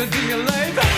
gonna in your life.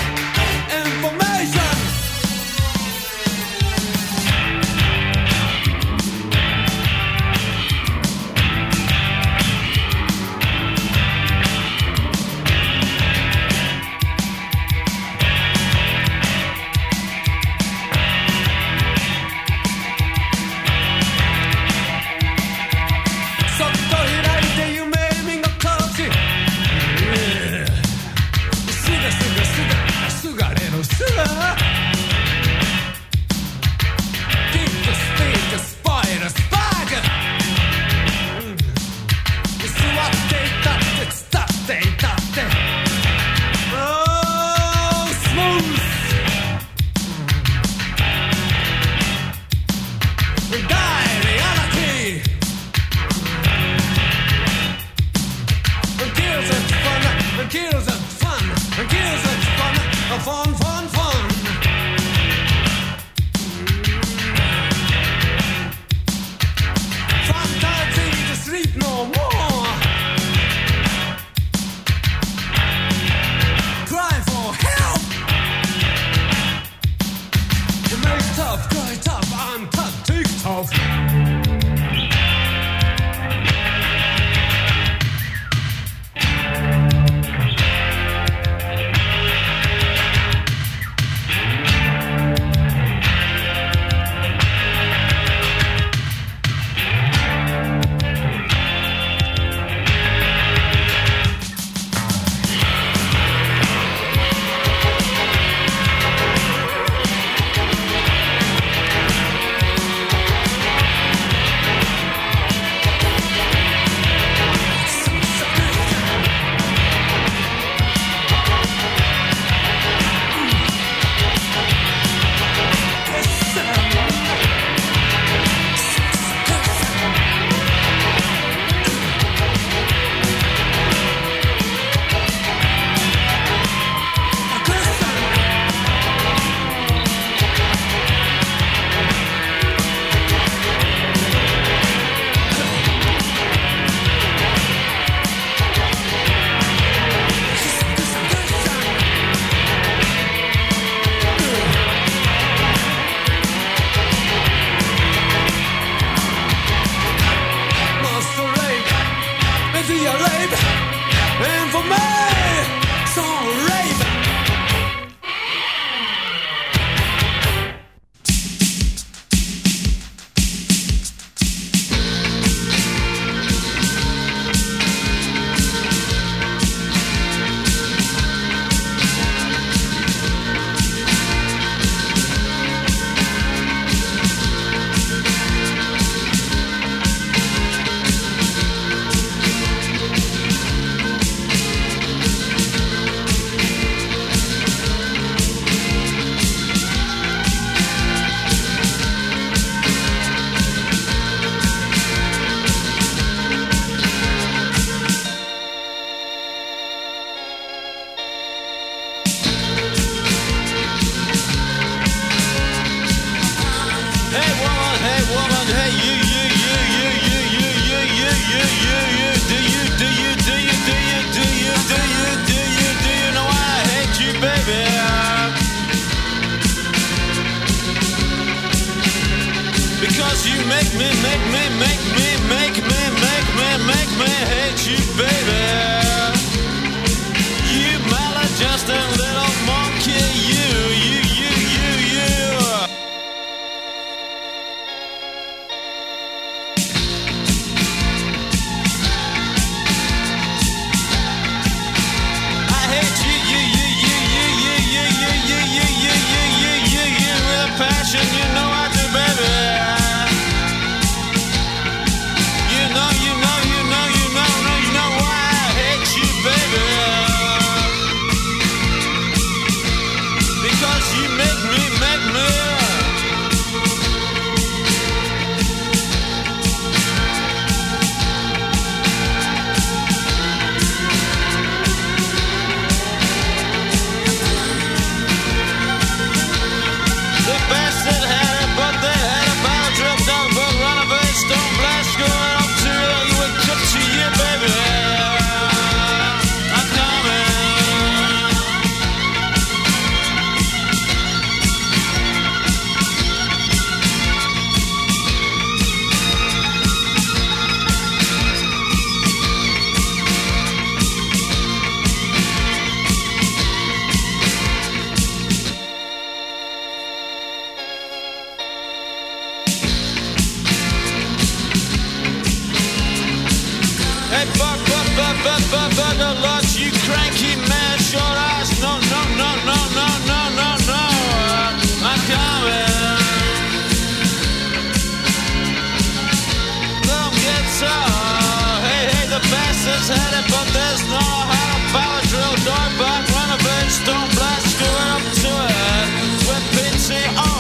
There's no how power drill, door back, renovate, stone blast, screwing up to it with PTO.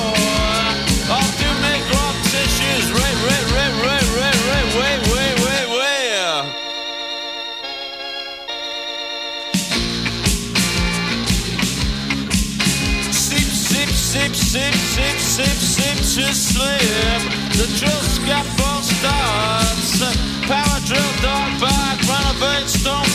All do make rock tissues, right, right, right, right, right, right, way, way, way, way. Sip, sip, sip, sip, sip, sip, sip, just. The drill's got four stars dog back, run of stone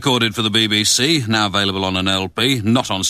recorded for the BBC, now available on an LP, not on